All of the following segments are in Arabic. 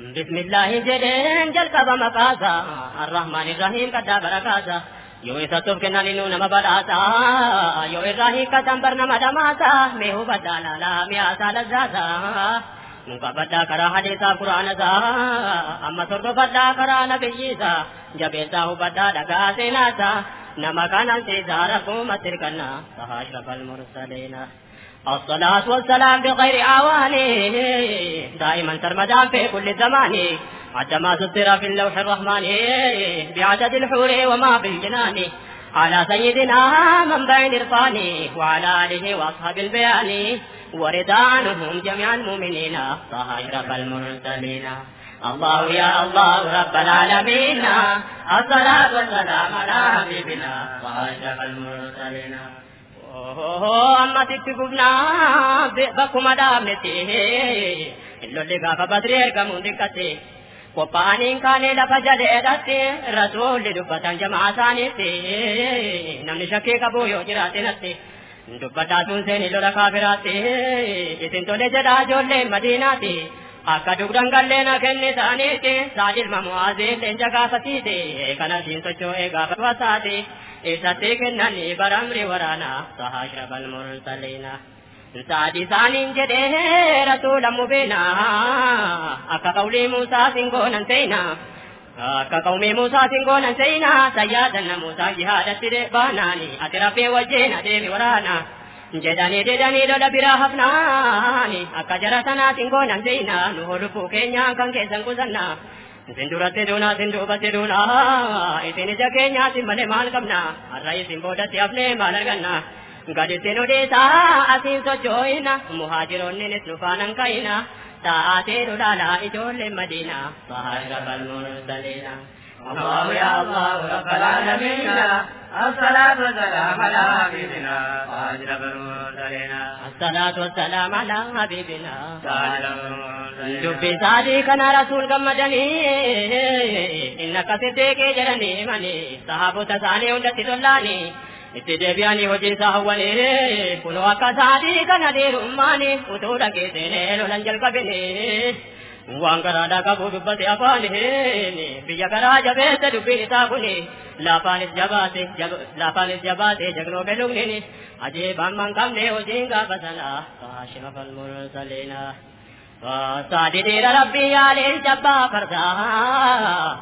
بسم اللہ جدین جل کا بم کازا الرحمن الرحیم کا دابر کازا یو ایسا تب کے نالی نو نم براتا یو الرحیم کا دمبر نم دماتا، میں ہو بدا لالا، میں آسا لزازا نوکا بدا کرا حدیثا، قرآن زا اما سردو بدا کرا نبی زا جب ایسا ہو بدا لگا سینا زا نمکانا سے زارا کو مصر کرنا۔ سہاش رب المرسلین۔ الصلاة والسلام بغير أواني دائما سرمدا في كل زمان. عندما سطر في اللوح الرحمن. بعدد الحور وما في الجنان. على سيدنا من بين إرفاني وعلى آله وأصحاب البيان. ورضانهم جميع المؤمنين. طه أشرف المرسلين الله يا الله رب العالمين. الصلاة والسلام على حبيبنا. طه أشرف المرسلين isin tole jedhaa ijoolleen madiinaati akka dugdan galleena kenne ta'aniiti saadilma mu'aaziin leenja gaafatiite kana siin socho'ee gaafa wasaati isatti kennanii baramri waraanaa sahaa shrabal mursaliina saadi isaaniin jedhee rasuula mubeena akka qawlii muusaa singoonan seena akka qawmii muusaa singoonan seena sayyaadanna muusaa jihaadatti baanaani ati rafee wajjeen adeemi waraanaa jedhanii jedhanii lola biraa hafnaani akka jara sanaatiin goonan seena nu holufuu keenyaa kan keessan qusannaa isin duratti duunaa isin duubatti duunaa isin ija keenyaatti malee maal qabna har'a isin boodatti hafnee maal arganna gaditti nu dhiisaa asiin sochoo'ina muhaajiroonnis dhufaanan ka'ina taa'atee dhulaalaa ijoolleen madiinaa sahaara balmursaliina الله يا الله رب العالمين الصلاة والسلام على حبيبنا وأشرف المرسلين الصلاة والسلام على حبيبنا المرسلين isaadii kana rasuul gammadanii inni akka sitteeqee jedhanii manii sahaabota isaanii hundatti tollaanii itti deebi'anii hojii isaa hawwanii kunoo akka isaadii kana dhiirummaanii utuu lolan وانقرادا كبوب بس أفانهين بيقرا جبهت دبي تابني لا فان الجبات جب لا فان الجبات جغلو بلغني عجيبا من كم نه وجينغا بسنا فاشم فالمرسلين سادی دیر ربی آلین جبا فردا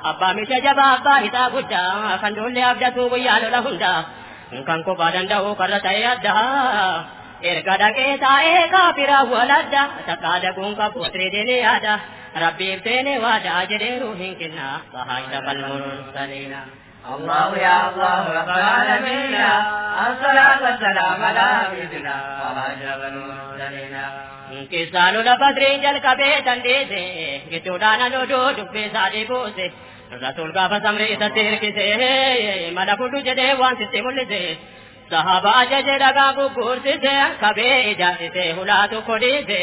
ابا میش جبا ابا ہتا گجا خندول اب جتو ویالو لہندا کنکو بادن دہو کرتا یدہ erga dhaqee taa'ee kaafira waladda takkaa daguun qabu triidini yaada rabbiif seene waadaa jedheeru hin kenna sahaayida falmursaliina الله يا الله رب العالمين الصلاة والسلام على حبيبنا وأشرف المرسلين Keessaa lola badrii jalqabee dandeesse gidduudhaan alodoo dubbee isaanii buuse صحابہ جج لگا کو کورس سے کبھی اجازت سے ہلا تو کھڑی سے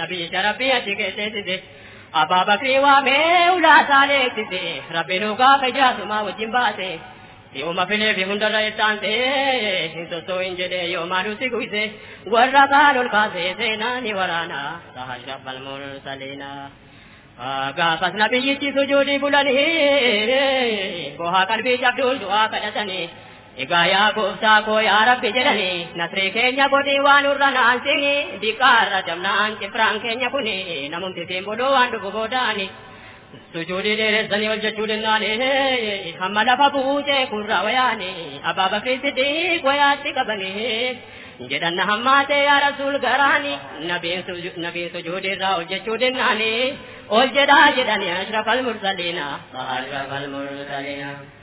نبی شرفی اشکے سے سے ابا بکری وا میں الا سالے سے ربی نو کا بجا سما و جنبا سے۔ یو مفلے بھی ہندر رہتان سے ہندو سو انجلے یو مارو سے گوئی سے۔ ورکان القاسے سے نانی ورانا۔ سہجرب المرسلینا گافت نبی کی سجودی جی بلنی بوہا کر بھی جب دول دعا کرتنی گا یا گو سا گویا ری نیو دیمو روانی گویاسی کبھی گرانی جوردلی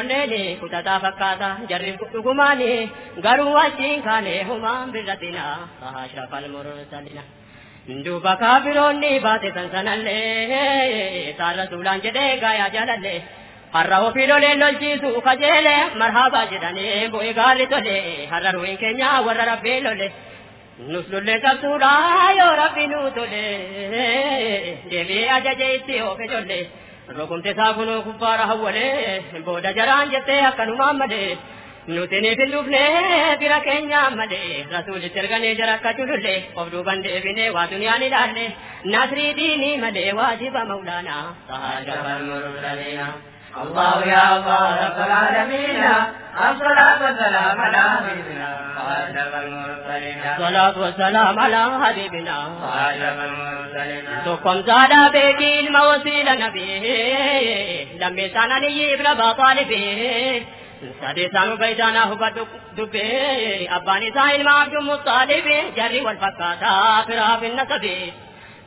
onneeni kutataa fakkaata jarri dhugumaani garuu achiin kaane humaan birratina ashrafa almursalina. Duuba kaafiroonni baate san sanallee saarra suulaan jedhee gaayaa jaalallee. har'a ofii lolee lolchiisu kajeele marhaabaa jedhanii bu'ee gaalli tole har'a ruuhin keenya warra rabbii lole nus lollee qabduudha yoo rabbi nuu tole deebi'ee ajajee itti oofe jolle rogomte isaa kunuu kubbaara hawwalee booda jaraan jettee akkanumaan malee nutiniif hin dhufne bira keenyaan malee rasuulitti erganee jara akka cululle of duuban deebinee waa duniyaan ilaalle nasrii diinii malee waajiba maulaanaa. الله يا الله رب العالمين الصلاة والسلام على حبيبنا خاتم المرسلين على حبيبنا سكم زاد بيدي الموسيل نبيه لم يسانني ابن بطالبه سارے سانو بھائی جانا ہوگا دبے ابانی سائل معاف جو مطالبے جری والفقادات راہ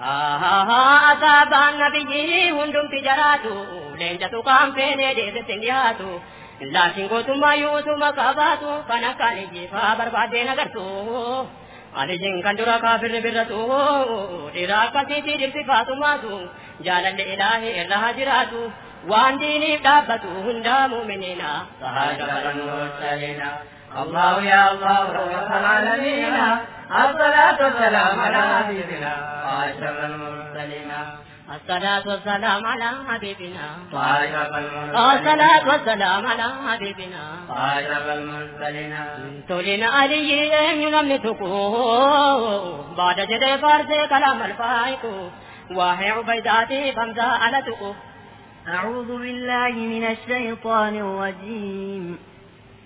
Asaabaan nabiyyi hundumti jaraatu leenjatu kan feenee deessetti hin dhiyaatu laatiin gootummaa yuutuma qabaatu kan akka alijifaa barbaadee nagartu alijiin kan dura kaafirri birratu dhiira akkasiitii dirsifaatu maatu jaalalli ilaahee irra haa jiraatu waan diiniif dhaabbatu hundaa muuminiina. Sahaa jabalan gootaleena. Allahu yaa Allahu rabba alamiina. الصلاة والسلام على حبيبنا صاحب المرسلين الصلاة والسلام على حبيبنا صاحب المرسلين الصلاة والسلام على حبيبنا صاحب المرسلين تولين علي ينمي تكو بعد جدي فارس كلام الفايق وهي عبيداتي فمزا على تكو أعوذ بالله من الشيطان الرجيم.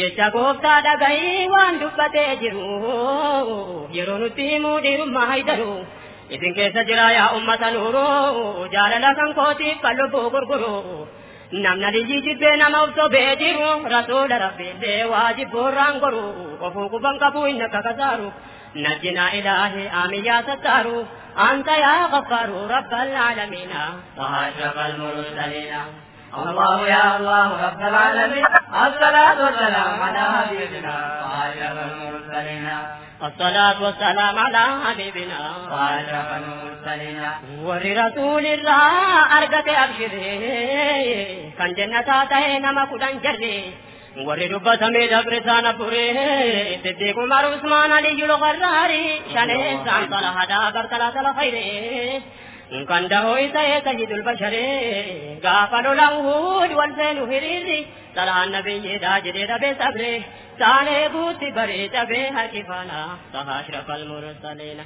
jecha gooftaa dhagahii waan dubbatee jiru yeroo nutti himuu dhiirummaa haydaru isin keessa jira yaa ummata nuuru jaalala kan kootiif kan lubbuu gurguru namna liyyi jibbee nama of sobee jiru rasuula rabbiillee waajibboorraan goru ofuu quban qabuu inni akka kasaaru najjinaa ilaahi aamiyyaa sattaaru anta yaa gaffaaru rabbal aalamiina صاحب المرسلين الله يا الله رب العالمين الصلاة والسلام على حبيبنا صاحب المرسلين الصلاة والسلام على حبيبنا صاحب المرسلين warri rasuulirraa argate abshiree kan jannataa ta'e nama kudhan jarre warri dubbatamee dabre isaan abbure siddiiq umar usmaan aliyyul garraari shaneessaan talahadaa bartalaa khayre kan dahoo isa ee sayyidul basharee gaafa lola uhud wal seenu hiriirri salaan nabiyyeedhaa jedhee dhabee sabre saanee guutti baree cabee harkifana sahaa ashrafal mursaliina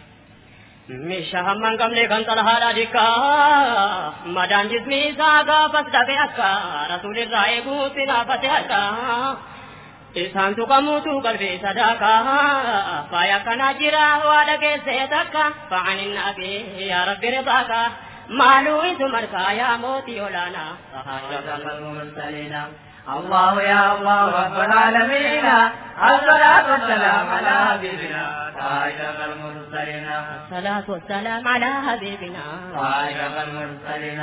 Misha hamman qabne kan xalahaadha dikkaa madaan jismi isaa gaafas dhabe akka rasuulirraa eeguutti naafate harka isaan tuqamuutu qalbii sadaakaa faaya akkanaa jira waa dhageessee takka fa'anin nabi yaa rabbi ribaaka maaluu isu markaa yaa mootii olaanaa الله يا الله رب العالمين الصلاة والسلام على حبيبنا صاحب المرسلين الصلاة والسلام على حبيبنا صاحب المرسلين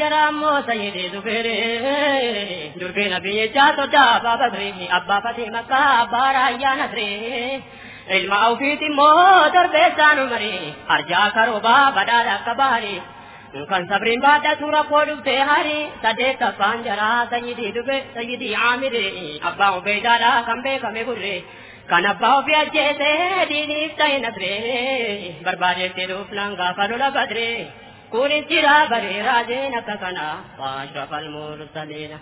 jaraammoo sayyidii dubiree durbii nabiyyichaa sodaa abbaa badrii abbaa fatee makkaa abbaa raayyaa nasree ilma ofiiti immoo darbeessaan umarii arjaa karoobaa badhaadha akka baarii kan sabriin baadhatu rakkoo dhuftee harii sadeettaffaan jaraa sayyidii dube sayyidii aamiree abbaa ubeeydaadha kan beekame gurree kan abbaa ofii ajjeesee diiniif ta'e nasree barbaadeetti dhuufnaan gaafa lola badree kunis jira bareeraa jeen akka kana waashrafal mursaliina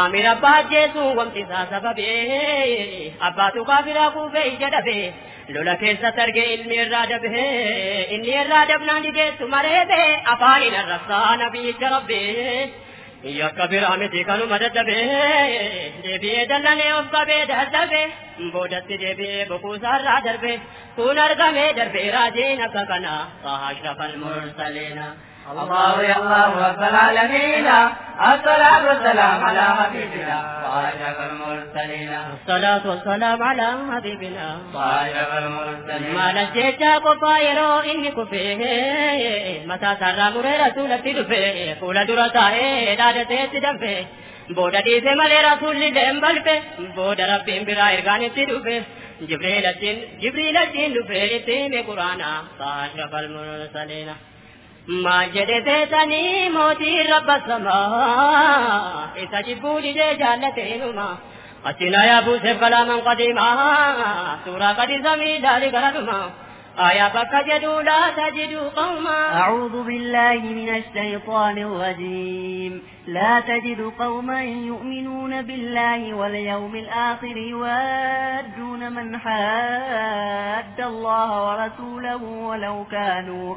amir abbaa ajjeesuun wamtisaa sababee abbaatu kaafiraa kuufee ija dhabee لولكيس ترقي علمي الراجب إني الراجب نانجي تمره به أفعلنا الرسان بيك ربي یا کبیر آمی دیکھانو مدد دبے دیبی دلنے اوپا بے دہز دبے بودت دیبی بکوزار را دربے پونر گمے دربے راجین ککنا فہاشرف المرسلین۔ الله يا الله رب العالمين الصلاة والسلام على حبيبنا وأشرف المرسلين. الصلاة والسلام على حبيبنا وأشرف المرسلين. ما نجيتا قفا يرو إني كفيه متى سرى مري رسولة دفه قول درتا دادته تدفه بودا ديسه ملي رسول لدم بلفه بودا ربين برا إرغان تدفه جبريل الدين جبريل الدين دفه إتيم قرانا فاشرف المرسلين. ما موتي رب السماء إذا جبولي يا كلاما قديما سورة قد آية بك لا قوما أعوذ بالله من الشيطان الرجيم. لا تجد قوما يؤمنون بالله واليوم الآخر يوادون من حاد الله ورسوله ولو كانوا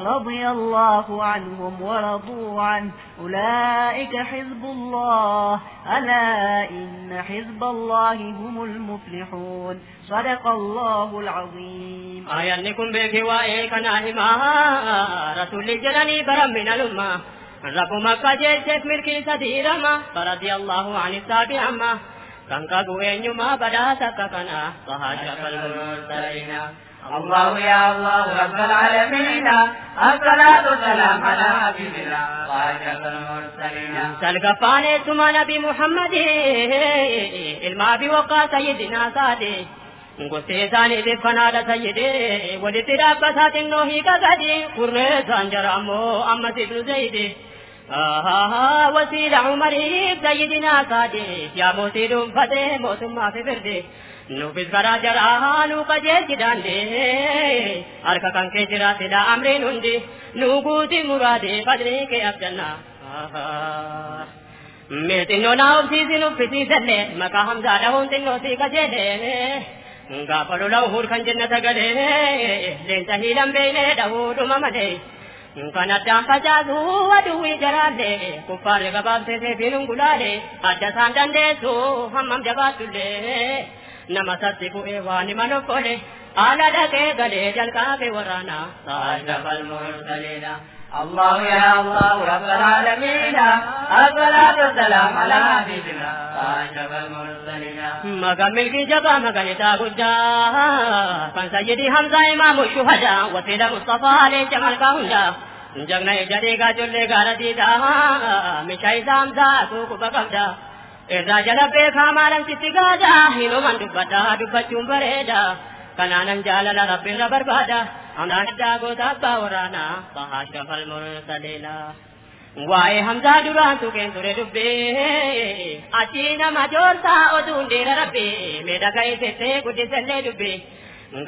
رضي الله عنهم ورضوا عنه. أولئك حزب الله. ألا إن حزب الله هم المفلحون. صدق الله العظيم. آية نكون بك وإيك ناهما رسول جلني برم من الأمة. رب مكة جيشت ملكي سديرما فرضي الله عن السابع عما كان كابو أنيما بدا سككنا فهاشف المرسلين الله يا الله رب العالمين. الصلاة والسلام على حبيبنا سلق فاني ثم نبي محمد إلما بوقا سيدنا صادي قصي ثاني ذي فنا سيدي ولي تراب ساتن نوهي قصدي قري سانجر امو اما سيد زيدي آه آه وسيد عمري سيدنا صادي يا موسيد فتي موسم ما في برده karaa jaraa nu qajeelchi daandee harka kan kee jiraatedha amriin hundi nu guuti muraadee fadrii kee abdannaa. Mee xinnoo naa obsiisin uffisiisallee maqaa hamzaa dhahuun xinnoo sii qajeelee. Gaafa lola uhur kan jennata galee leenca hiilan beeynee dhahuudhuma malee. Kan addaan facaasu aduwwii jaraallee kuffaarri gabaabsee seefiin ungulaalee adda isaan dandeessu hammam jabaatullee. Nama satti bu'ee waan hima nokkole haala dhaqee galee jalqabe waraanaa. أشرف المرسلين الله يا الله رب العالمين الصلاة والسلام على حبيبنا أشرف المرسلين jabaa maganitaa guddaa kan sayyidii Hamzaa imaamu shuhadaa wasiila Mustafaa leenca malkaa hundaa. Jagna ija dhiigaa ijoollee gaara diidaa meeshaa isaa Hamzaa suuquba qabda. Irraa jala beekaa maalan sitti gaada hinuman dubbadhaa dubbachuun bareeda. Kanaanan jaalala rabbirra barbaada. Hamzaan addaa goota abbaa waraanaa bahaa shafal mursaleela. Waa'ee Hamzaa duraan tuqeen ture dubbee achi nama joorsaa oduun dheera rabbee miidhagaa teessee guddisellee dubbee.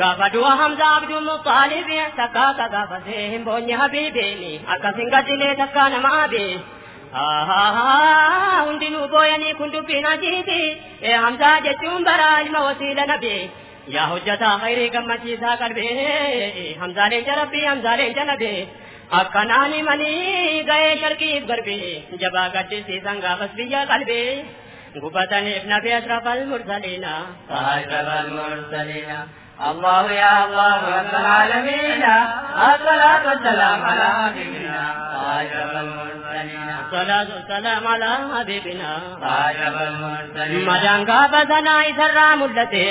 Gaafa du'a Hamzaa Abduu Muxaalib takkaa gaafatee hin boonye habiibeeni akkasin gaddilee takkaa nama abee. Hundinuu booyanii kun dubbiin ajiiti Hamzaa jechuun bara ilma wasiila nabee. Yaa hojjataa khayrii gammachiisaa qalbee Hamzaa leenca rabbii Hamzaa leenca nabee. Akkanaan himanii ga'ee sharkiif garbee jabaa gaddisiisan gaafas biyya qalbee. Gubataniif nabi asrafal mursaliina. أشرف المرسلين الله يا الله رب العالمين الصلاة والسلام على حبيبنا أشرف المرسلين صلاة والسلام على حبيبنا أشرف المرسلين Madaan gaafa sanaa isarraa mul'ate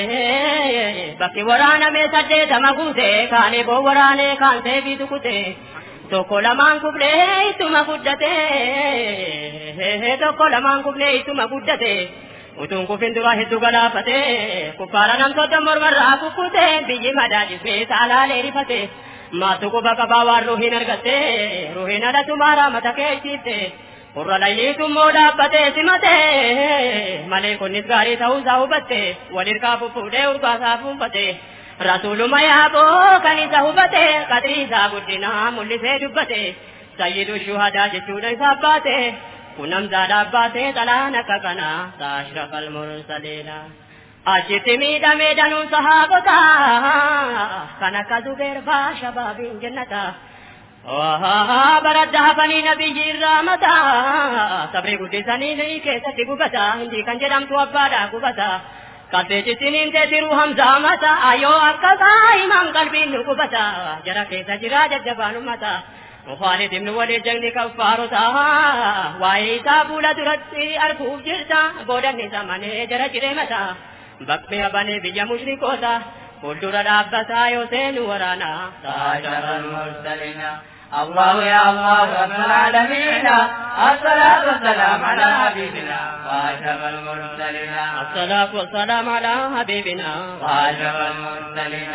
bakki waraaname saddeetama guute kaanee boo waraanee kaansee fi tukute tokko lamaan kublee ittuma guddate tokko lamaan kublee ittuma guddate utuun kufin dura hedduu galaafate kuffaara nam soddon mormarraa kukkute biyyi madaadhisee saalaalee rifate maattu quba qabaa waan ruhiin argatte ruhiin alatu maaraa mata keessiifte Kurra layliitummoo dhaabbatee simate malee kunnis gaarii ta'uusaa hubatte walirkaa fuffuudhee urgaasaa fuunfate rasuuluma yaaboo kan isa hubate qadrii isaa guddinaa mul'isee dubbate sayyidu shuhadaa jechuudha isaaf baate पूनमुटी सी नंजी नाम तूं अबा राता की नूह मथां आयो अंकल बि Raju متا jira jajjabaan ummata Khaalid ibn Walid jagni kaffaarota waa'ee isaa fuula duratti arguuf jirta boodanni zamanee jara jiree mata baqmee abanee biyya mushrikoota fuuldura dhaabbataa yoo seenu waraana ساشر المرسلين الله يا الله رب العالمين الصلاة والسلام على حبيبنا واشف المرسلين الصلاة والسلام على حبيبنا واشف المرسلين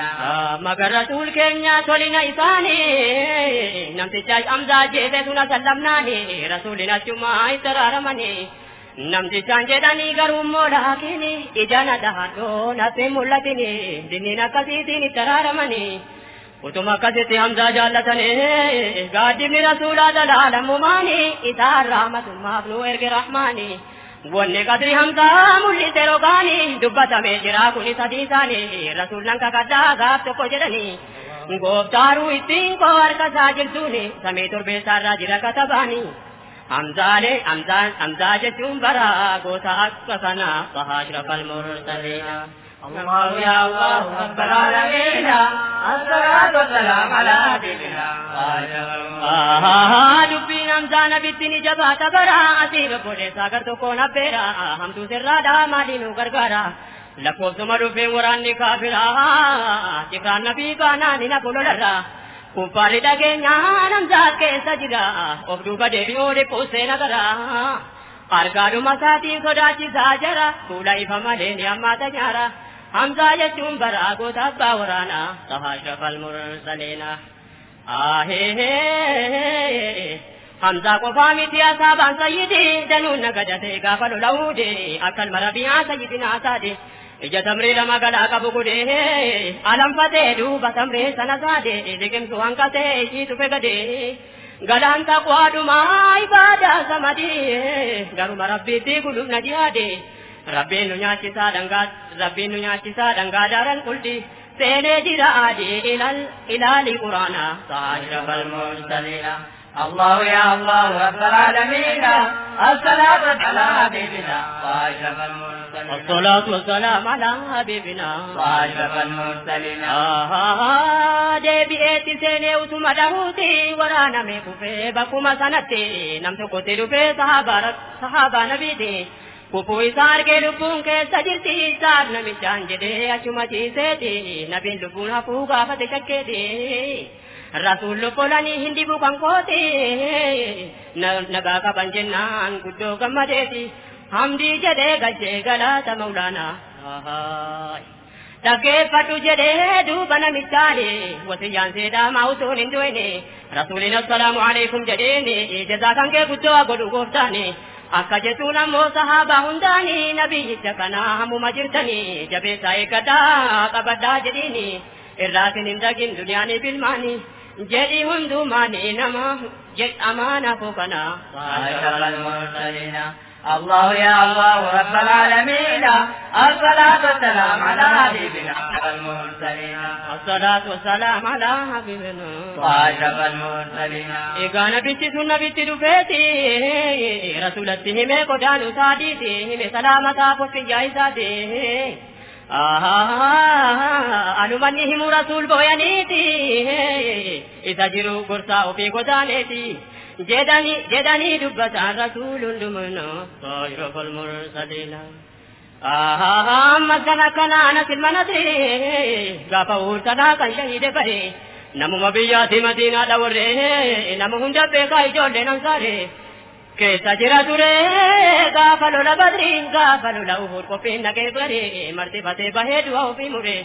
مگر رسول کے نیا تولی نہ اسانی نم سے چاچ امزا جے دے سنا سلم نانی رسول نہ چما ترار منی نم سے چانجے دانی گرو موڑا کینی اجانا دہا تو نہ سے ملتنی ترار منی وتما كذت همزة جالة قاد من رسول هذا العالم مماني إدار رحمة المهبل ويرق رحماني ون قدر همزة مل تروقاني دبة من جراكني صديثاني رسول لنك قد غاب تقو جدني گوفتارو اتین کو ارکا ساجل سونی سمیتور بیسار راجی رکا تبانی حمزانے حمزان حمزاج چون برا گوتا اکسنا فہاشرف المرسلین الله يا الله رب العالمين الصلاة والسلام على حبيبنا واشرف المرسلين dubbiin hamzaa nabitti ni jabaata bara asii bobboleessaa gar tokkoon abbeera hamtuu sirraadha maaliinuu gargaara lakkoofsuma dhufeen waraanni kaafiraa cifraan nabii baanaan hin abololarra kuffaarri dhageenyaa namzaa keessa jira of duuba deebi'uu dhiphuusee nagara harkaadhuma isaatiin sodaachisaa jara fuula ifa malee ni hammaata nyaara hamzaa ሐምዛ የችውን በራቆት አባ ወራና ተሐሸፈል ሙርሰሌና አሄሄ ሐምዛ ቆፋሚ ቲያሳ ባን ሰይዲ ደኑን ነገደቴ ጋፈሉ ለውዲ አከል መረቢያ ሰይዲና ሳዲ ija tamree lama galaa qabu godhee alanfatee duuba tamree sana saadee liqimtu hanqatee ishii tufe gadee galaan taqwaa dhumaa ibaadaa samadii garuma rabbiitti gulubna jihaadee rabbiin nu nyaachisaa dhangaa rabbiin nu nyaachisaa dhangaa daaran qulti seenee jira adii ilal ilaali quraana saashrafal المرسلين الله يا الله رب العالمين الصلاة على حبيبنا واشرف المرسلين الصلاة والسلام على حبيبنا واشرف المرسلين deebi'eetti seenee utuma dhahuuti waraaname kufee bakkuma sanatti nam tokkotti dhufee sahaabaa nabiiti kufuu isaa argee lubbuun keessa jirti isaaf namichaan jedhee achuma ciiseeti nabiin lubbuun hafuu gaafate shakkeeti rasuul lubbolanii hin dhibu kan kooti nagaa qaban jennaan guddoo gammadeeti hamdii jedhee galchee galaata maulaanaa dhaggeeffadhu jedhee duuba namichaani wasiyyaan seedaamaa utuun hin du'ine rasuulin assalaamu alaikum jedheeni jazaa kan kee guddoo godhu gooftaani akka jechuun ammoo sahaabaa hundaani nabiyyicha kanaa hammuma jirtani jabeessaa eeggadhaa qabadhaa jedhiini irraasin hin dagin duniyaanii bilmaani jedhi hundumaani nama jedhamaana koo kana الله يا الله رب العالمين الصلاة والسلام على حبيبنا المرسلين الصلاة والسلام على حبيبنا واشرف المرسلين sun nabitti dhufeeti rasulatti himee godaanu isaatiiti hime salaamataa koffiyyaa isaati. Anumanni himu rasul booyaniiti isa jiru gorsaa ofii godaaneeti. جدني دبت عن رسول دمنا طائر فالمرسلين آها مدنا كنانا سلمنتي غفور تدا كان شهيد بري نمو مبيات مدينة دوري نمو هند بيقاي جولي ننصاري كيسا جرا توري غافلو لبدري غافلو لأوهور قفين نكي بري مرتبة بهدوا في مري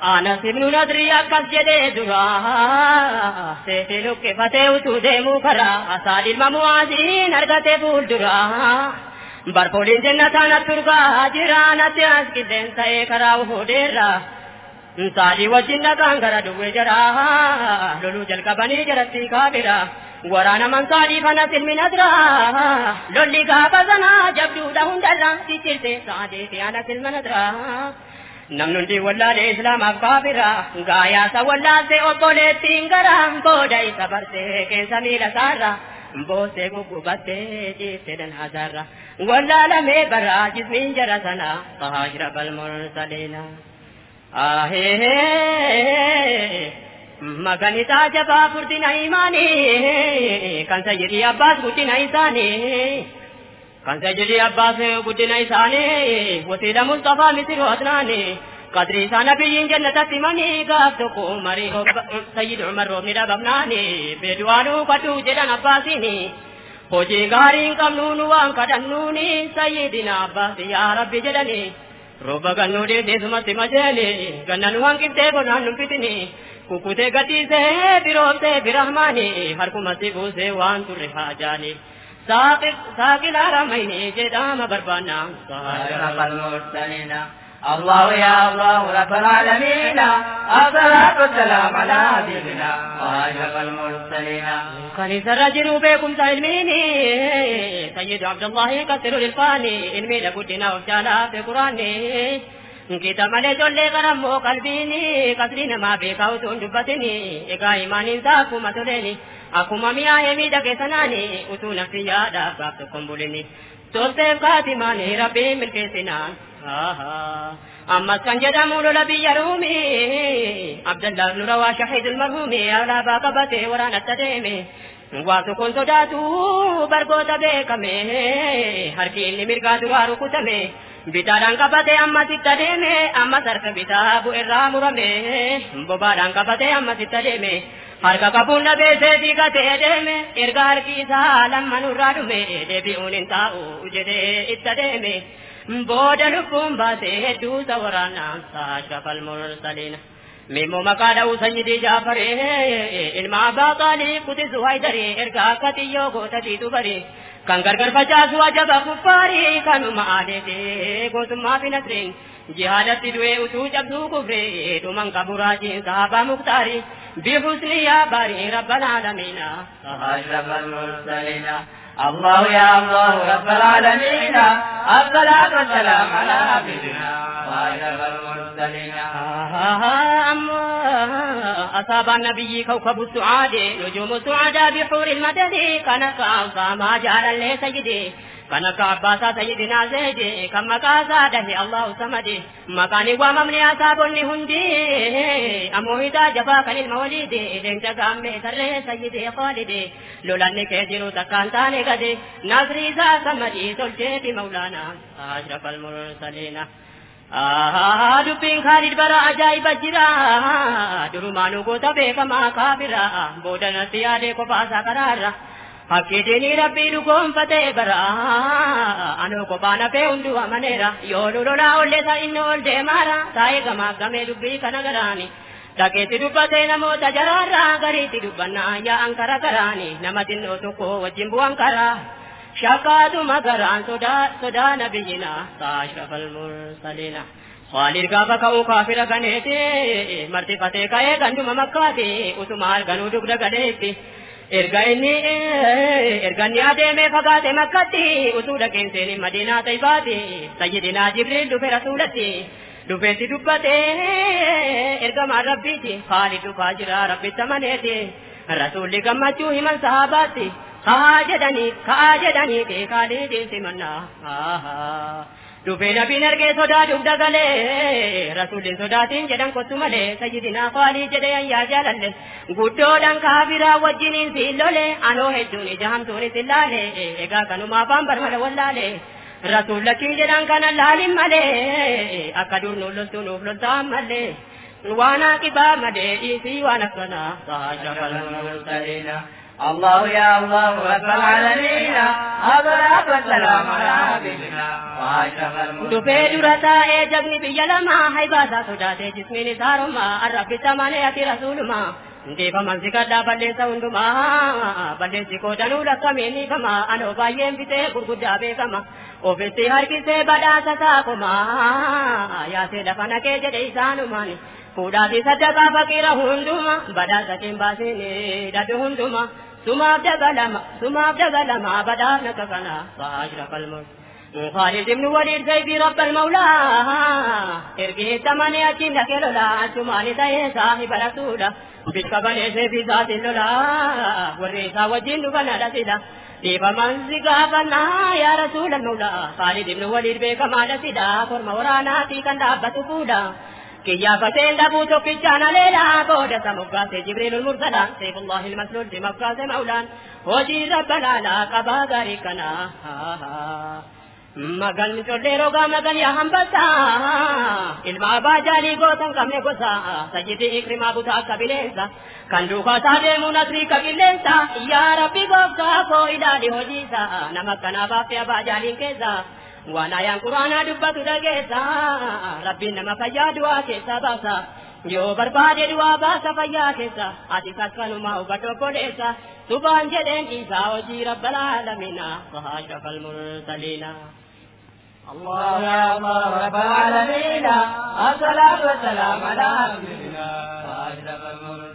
Anas ibnu Nadri akkas jedhee dura seetii luqqifatee utuu deemuu karaa asaad ilma mu'aaziin argatee fuuldura barfooliin jannataan atturgaa jira natti as qilleensa'ee karaa uhudeerra saadii wajjin dhaqaan gara duwwee jaraa loluu jalqabanii jaratti kaabira waraana mansaadii fanas ilmi nadra lolli gaafa sanaa jabduudha hundarra ciccirte saadii fi anas ilma nadra نمنڈی ولا لے اسلام کافرا گایا سا ولا سے او بولے تینگرا کو جائی سبر سے کے سمیر سارا بو سے بوسے بتے جی سے دن ہزارا ولا لمے برا جس میں جرا سنا فہاجر بل مرسلینا آہے مگنی تا جبا پردی نہیں مانی کنسا یری عباس گوٹی نہیں سانی abbaas guddina isaanii wasiila mustafaa misiroo adnaanii qadrii isaa nabiyyiin jannatatti manii gaaf tokko umarii sayyid umar roobni dhabamnaanii beeduwaanuu kadhuu jedhan abbaasiini hojii gaariin qabnuun waan kadhannuuni sayyidina abbaas yaa rabbi jedhanii roba gannuu deesumatti majeeni gannan waan qibxee bonaan nuffitini kukkutee gadhiisee biroomtee birahmaani harkumatti buusee waan turre haajaani barbaanna أشرف المرسلين الله يا الله رب العالمين الصلاة والسلام على حبيبنا وأشرف المرسلين kan isarra jiru beekumsa ilmiini sayyidu abdullahi kasiru ilfaani ilmiidha guddina of jaalaafe quraanni kita malee ijoollee qarammoo qalbiini kasrii namaa beekaa utuu hin dubbatini egaa imaaniinsa akkuma toleeni akkuma mi'aayee miidhage sanaani utuu nafti yaadhaaf gaaf tokko hin bulini tolteef kaatimaani rabbiin milkeessinaan ammas kan jedhamu lola biyya ruumi abdallah ibnu rawaa shahiidul marhuumi alaabaa qabatee waraanatti deeme waa tokkoon sodaatu bargoota beekame harki inni mirgaa duraa rukutame bitaadhaan qabatee ammas itti adeeme ammas harka bitaa bu'erraa murame bobaadhaan qabatee ammas itti adeeme harka qabuun dhabeessee diigatee deeme erga harki isaa lammanurraa dhume deebi'uun hin taa'u jedhee itti adeeme booda lubbuun baasee hedduusa waraanaa saashafal mursaliina. میمو مکالو سنجدی جعفرے علم آباقالی قدس وائدرے ارگاکتی یوگو تتیدو برے کنگر گر فجاز وجب کفاری کنو معالے دے گوزم ما فی نصرین جہالت دوے اتو جبدو کفرے تو من کبرا جن صحابہ مختاری بحسنی آباری رب العالمین صحاب رب المرسلین الله يا الله رب العالمين الصلاة والسلام على حبيبنا وأشرف المرسلين أصاب النبي كوكب السعاد نجوم السعادة بحور المدد كان كأوصى ما جعل لي سيدي كان كعباس سيدنا زيد كما كاساده الله سمد مكاني وممني أصابني هندي أموهدا جفا كان المولد إذن تقام سر سيدي خالد لولا كيجر تكان تاني قد نصري ذا سمدي سلطة مولانا أشرف المرسلين dubbiin khaalid bara ajaa'iba jira durumaanuu goota beekamaa kaafira booda natti yaadee kophaa hakkiitiin rabbii dhugoonfatee bara anuu kophaa nafee hunduu amaneera yoo nu lolaa olleessa inni ol deemaara taa'ee gamaaf gamee dubbii kana garaani dhageetti dubbatee namoota jaraarraa gariitti dubbannaa yaa'an kara karaani nama xinnoo tokko wajjin bu'an karaa shakkaatuma garaan sodaa sodaa nabiyyina saashrafal mursaliina Khaalid gaafa ka'uu kaafira ganeeti martifatee ka'ee ganduma makkaati utuma arganuu dugda galeetti ارغنياتي مي فقاتي مكتي وسودك انسين مدينة طيباتي سيدنا جبريل دفع رسولتي دفعت دبتي ارغم ربيتي خالد فاجر ربي ثمنيتي رسول لقمتو من صحاباتي خاجدني خاجدني كي خالد سمنا آه آه Dhufeen abiin argee sodaa dugda galee rasuulli sodaatiin jedhan kottu malee sayyidinaa faalii jedhee ayyaa jaalalle guddoodhaan kaabiraa wajjiniin siin lole anoo hedduun ijahamtuun isin laale egaa kanumaa afaan barmada wallaale. Rasuul lakkii jedhan kana laalin malee akka dur nuuf loltuu nuuf loltaan malee waan aqibaa malee dhiisii waan akkanaa saajabal mursalina. الله يا الله رب العالمين أصلاة والسلام على حبيبنا وأشرف المرسلين Dhufee dura taa'ee jabni biyya lamaa haibaasaa sodaatee jismiin isaa romaa arrabbi samalee ati rasuulumaa. Deefaman si kadhaa balleessa hundumaa balleessi koodanuu lakkamiin hiikama anoo baay'een bitee gurguddaa beekama ofitti harkisee badhaasa saakumaa yaasee lafa naqee jedhe isaanumaan fuudhaa fi saddaqaa faqiira hunduma badhaasa kimbaasin dhadhu hunduma sumaaf dagalama sumaaf dagalama badhaasna kakana faashira falmus. خالد بن وليد زيد رب المولى ارجه الثمانية لك لولا ثمانية تايه صاحب رسولا بك بني في ذات اللولا والريسا وجين بنا لسلا ديب من زقافنا يا رسول المولى خالد بن وليد بك ما لسلا فرم ورانا في كان دابة فولا كيافتين دبو توكيشانا ليلا بودا سمقاس جبريل المرسلا سيف الله المسلول بمقاس مولان وجي ربنا لا قبا غاركنا Magan collee rogaa magan yaa hambasaa ilma abbaa jaalii gootan qabne gosa sajjiti ikrimaa butaa akka bineensa kan duukaa isaa deemu nasrii ka qilleensa yaa rabbi gooftaa koo ilaali hojiisa nama akkanaa baaffee abbaa jaaliin keessa waan ayaan quraanaa dubbatu dhageessa rabbiin nama fayyaa du'aa keessaa baasa yoo barbaade du'aa baasa fayyaa keessa atis akkanumaa hubadhu obboleessa subaan jedheen isaa hojii rabbal aalamiina sahaashafa almursaliina. الله يا الله رب العالمين الصلاة والسلام على حبيبنا وأشرف المرسلين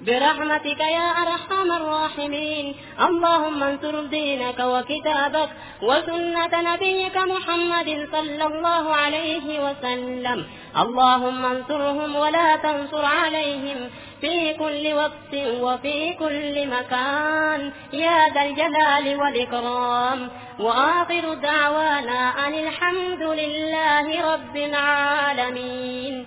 برحمتك يا أرحم الراحمين. اللهم انصر دينك وكتابك وسنة نبيك محمد صلى الله عليه وسلم. اللهم انصرهم ولا تنصر عليهم. في كل وقت وفي كل مكان. يا ذا الجلال والإكرام. وآخر دعوانا أن الحمد لله رب العالمين.